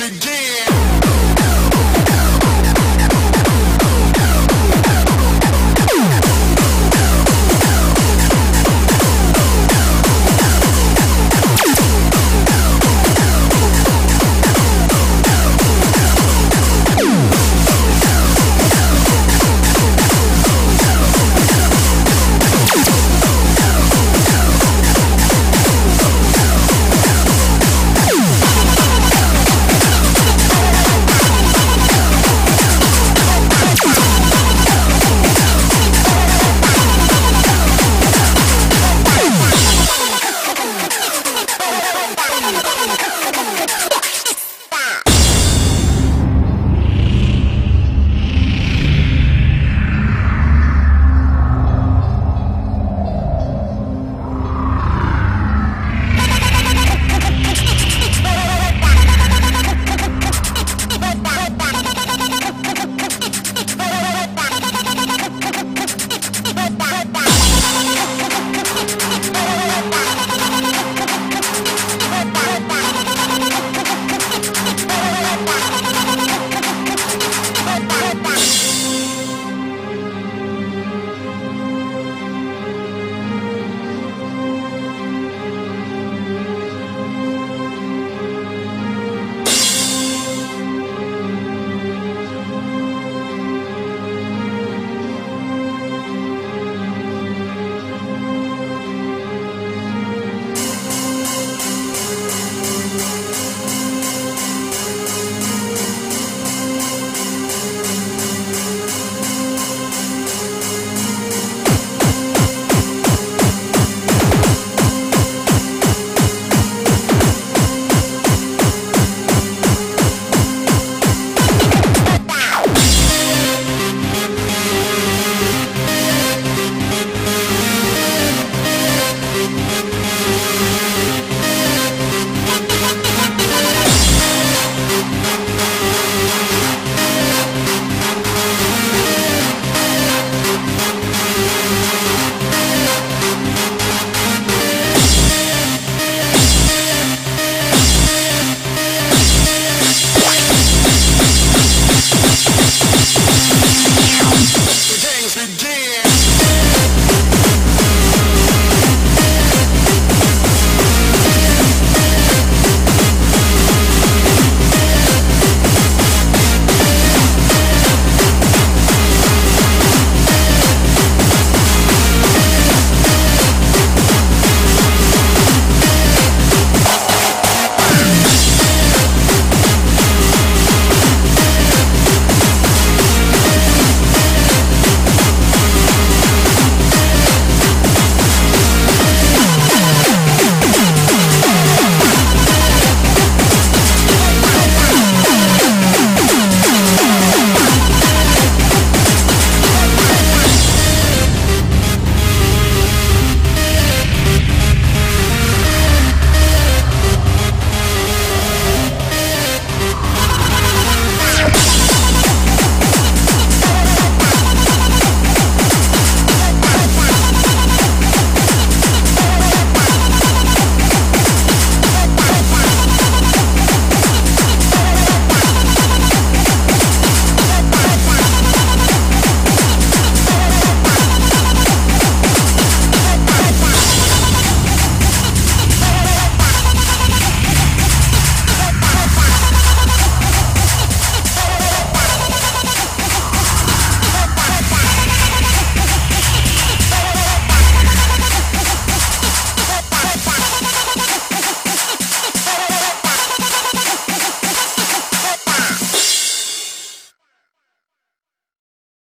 Begin.